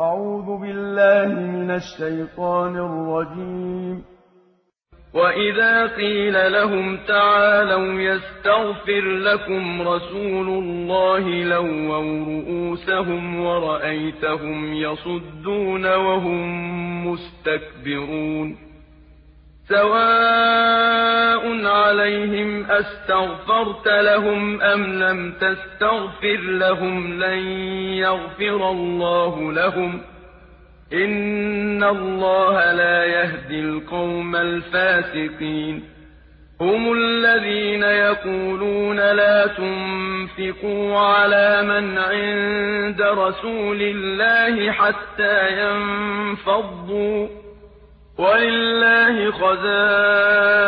أعوذ بالله من الشيطان الرجيم. وإذا قيل لهم تعالوا يستغفر لكم رسول الله لووا رؤوسهم ورأيتهم يصدون وهم مستكبرون. سواء أستغفرت لهم أم لم تستغفر لهم لن يغفر الله لهم إن الله لا يهدي القوم الفاسقين هم الذين يقولون لا تنفقوا على من عند رسول الله حتى ينفضوا ولله خزائن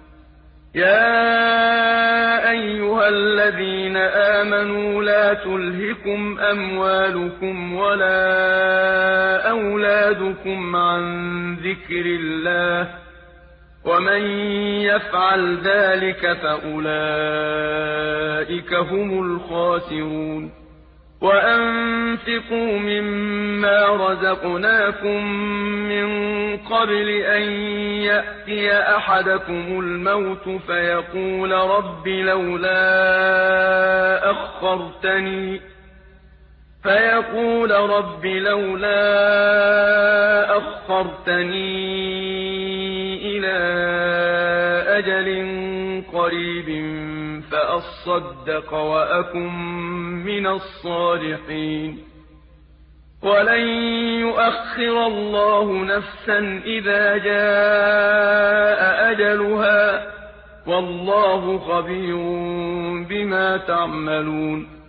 يا أيها الذين آمنوا لا تلهكم أموالكم ولا أولادكم عن ذكر الله ومن يفعل ذلك فأولئك هم الخاسرون وأنفقوا مما رزقناكم من قبل أن يأتي أحدكم الموت فيقول رب لولا أخرتني فيقول رب لولا أخرتني قريب فأصدق وأكن من الصالحين. ولن يؤخر الله نفسا إذا جاء أجلها. والله خبير بما تعملون.